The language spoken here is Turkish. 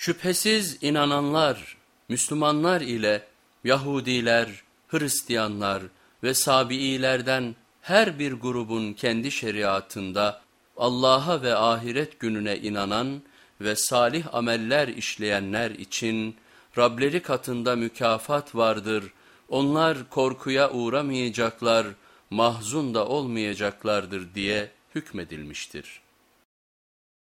Şüphesiz inananlar, Müslümanlar ile Yahudiler, Hristiyanlar ve Sabiilerden her bir grubun kendi şeriatında Allah'a ve ahiret gününe inanan ve salih ameller işleyenler için Rableri katında mükafat vardır. Onlar korkuya uğramayacaklar, mahzun da olmayacaklardır diye hükmedilmiştir.''